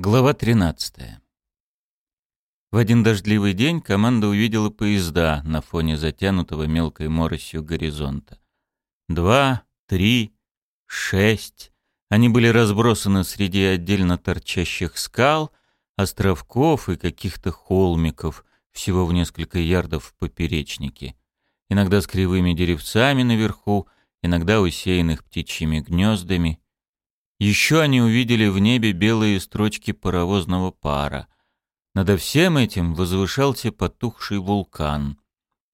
Глава 13. В один дождливый день команда увидела поезда на фоне затянутого мелкой моросью горизонта. Два, три, шесть. Они были разбросаны среди отдельно торчащих скал, островков и каких-то холмиков, всего в несколько ярдов в поперечнике. Иногда с кривыми деревцами наверху, иногда усеянных птичьими гнездами — еще они увидели в небе белые строчки паровозного пара. Надо всем этим возвышался потухший вулкан.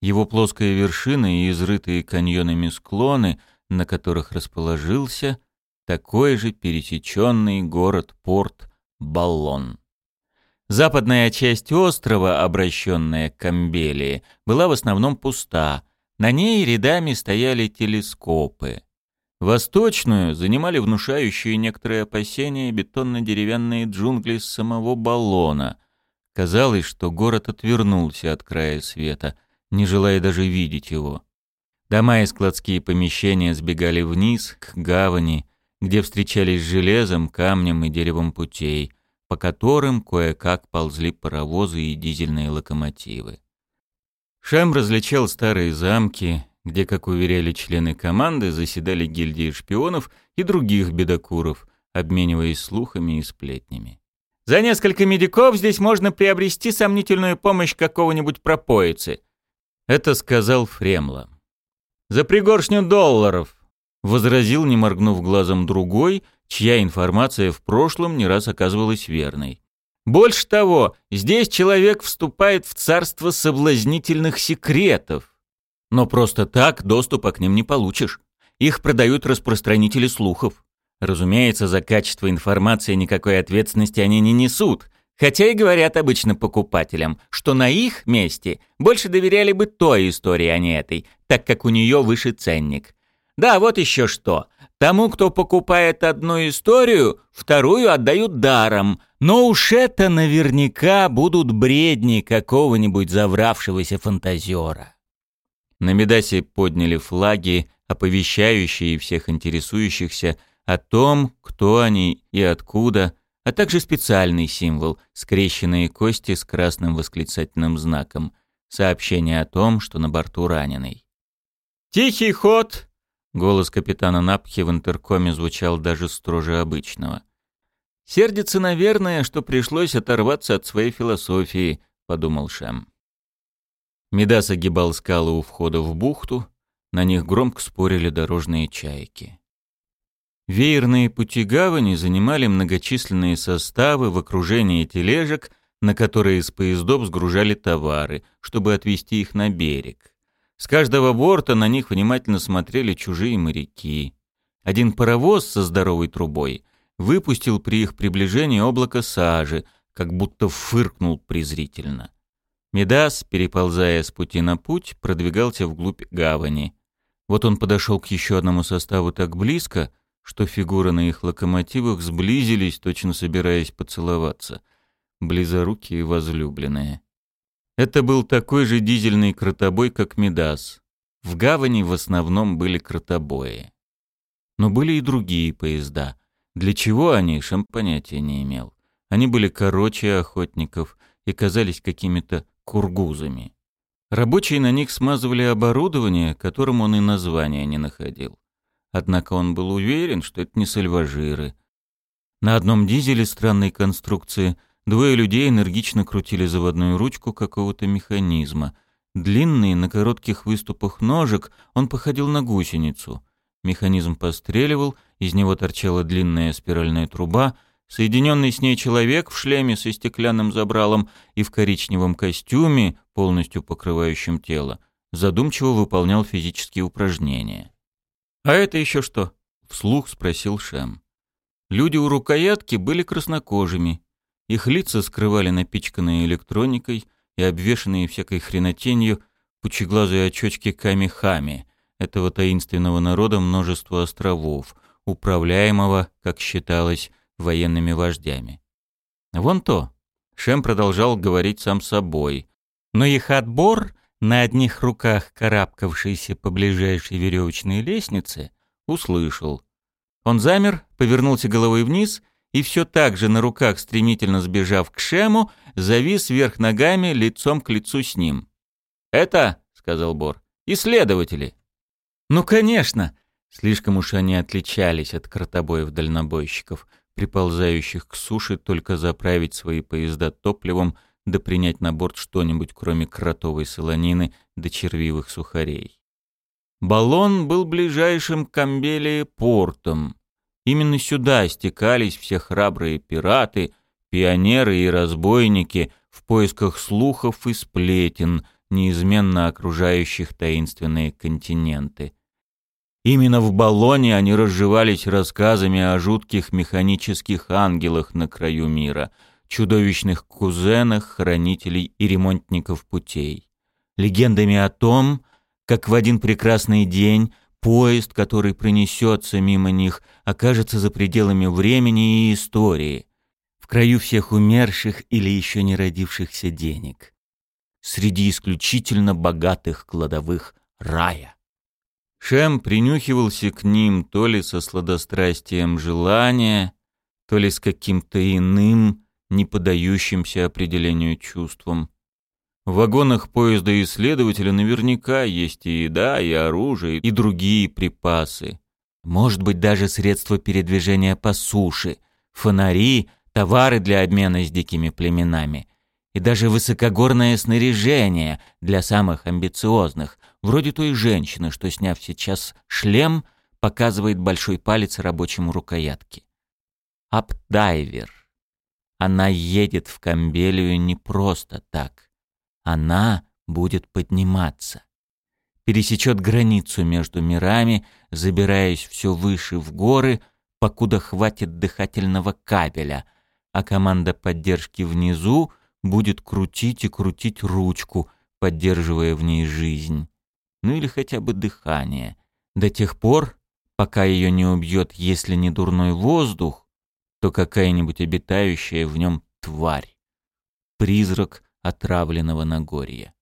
Его плоская вершина и изрытые каньонами склоны, на которых расположился такой же пересеченный город-порт Баллон. Западная часть острова, обращенная к Камбелии, была в основном пуста. На ней рядами стояли телескопы. Восточную занимали внушающие некоторые опасения бетонно-деревянные джунгли самого баллона. Казалось, что город отвернулся от края света, не желая даже видеть его. Дома и складские помещения сбегали вниз, к гавани, где встречались железом, камнем и деревом путей, по которым кое-как ползли паровозы и дизельные локомотивы. Шам различал старые замки, где, как уверяли члены команды, заседали гильдии шпионов и других бедокуров, обмениваясь слухами и сплетнями. «За несколько медиков здесь можно приобрести сомнительную помощь какого-нибудь пропоицы», — это сказал Фремла. «За пригоршню долларов», — возразил, не моргнув глазом другой, чья информация в прошлом не раз оказывалась верной. «Больше того, здесь человек вступает в царство соблазнительных секретов. Но просто так доступа к ним не получишь. Их продают распространители слухов. Разумеется, за качество информации никакой ответственности они не несут, хотя и говорят обычно покупателям, что на их месте больше доверяли бы той истории, а не этой, так как у нее выше ценник. Да, вот еще что. Тому, кто покупает одну историю, вторую отдают даром, но уж это наверняка будут бредни какого-нибудь завравшегося фантазера. На Медасе подняли флаги, оповещающие всех интересующихся о том, кто они и откуда, а также специальный символ — скрещенные кости с красным восклицательным знаком, сообщение о том, что на борту раненый. «Тихий ход!» — голос капитана Напхи в интеркоме звучал даже строже обычного. «Сердится, наверное, что пришлось оторваться от своей философии», — подумал Шам. Медас огибал скалы у входа в бухту, на них громко спорили дорожные чайки. Веерные пути гавани занимали многочисленные составы в окружении тележек, на которые из поездов сгружали товары, чтобы отвезти их на берег. С каждого борта на них внимательно смотрели чужие моряки. Один паровоз со здоровой трубой выпустил при их приближении облако сажи, как будто фыркнул презрительно. Медас, переползая с пути на путь, продвигался вглубь гавани. Вот он подошел к еще одному составу так близко, что фигуры на их локомотивах сблизились, точно собираясь поцеловаться. Близорукие возлюбленные. Это был такой же дизельный кротобой, как Медас. В гавани в основном были кротобои. Но были и другие поезда. Для чего они, Шам понятия не имел. Они были короче охотников и казались какими-то кургузами. Рабочие на них смазывали оборудование, которому он и названия не находил. Однако он был уверен, что это не сальважиры. На одном дизеле странной конструкции двое людей энергично крутили заводную ручку какого-то механизма. Длинный, на коротких выступах ножек, он походил на гусеницу. Механизм постреливал, из него торчала длинная спиральная труба — Соединенный с ней человек в шлеме со стеклянным забралом и в коричневом костюме, полностью покрывающем тело, задумчиво выполнял физические упражнения. «А это еще что?» — вслух спросил Шем. Люди у рукоятки были краснокожими. Их лица скрывали напичканные электроникой и обвешанные всякой хренотенью пучеглазые очечки Камихами, этого таинственного народа множества островов, управляемого, как считалось, военными вождями. Вон то. Шем продолжал говорить сам собой. Но их отбор, на одних руках карабкавшийся по ближайшей веревочной лестнице, услышал. Он замер, повернулся головой вниз и все так же на руках, стремительно сбежав к Шему, завис вверх ногами лицом к лицу с ним. «Это, — сказал Бор, — исследователи». «Ну, конечно!» Слишком уж они отличались от кротобоев-дальнобойщиков, приползающих к суше только заправить свои поезда топливом да принять на борт что-нибудь, кроме кротовой солонины да червивых сухарей. Баллон был ближайшим к Амбелии портом. Именно сюда стекались все храбрые пираты, пионеры и разбойники в поисках слухов и сплетен, неизменно окружающих таинственные континенты. Именно в баллоне они разживались рассказами о жутких механических ангелах на краю мира, чудовищных кузенах, хранителей и ремонтников путей. Легендами о том, как в один прекрасный день поезд, который пронесется мимо них, окажется за пределами времени и истории, в краю всех умерших или еще не родившихся денег, среди исключительно богатых кладовых рая. Шем принюхивался к ним то ли со сладострастием желания, то ли с каким-то иным, не поддающимся определению чувством. В вагонах поезда исследователя наверняка есть и еда, и оружие, и другие припасы. Может быть, даже средства передвижения по суше, фонари, товары для обмена с дикими племенами. И даже высокогорное снаряжение для самых амбициозных, Вроде той женщины, что, сняв сейчас шлем, показывает большой палец рабочему рукоятке. Апдайвер. Она едет в Камбелию не просто так. Она будет подниматься. Пересечет границу между мирами, забираясь все выше в горы, покуда хватит дыхательного кабеля, а команда поддержки внизу будет крутить и крутить ручку, поддерживая в ней жизнь ну или хотя бы дыхание, до тех пор, пока ее не убьет, если не дурной воздух, то какая-нибудь обитающая в нем тварь, призрак отравленного Нагорья.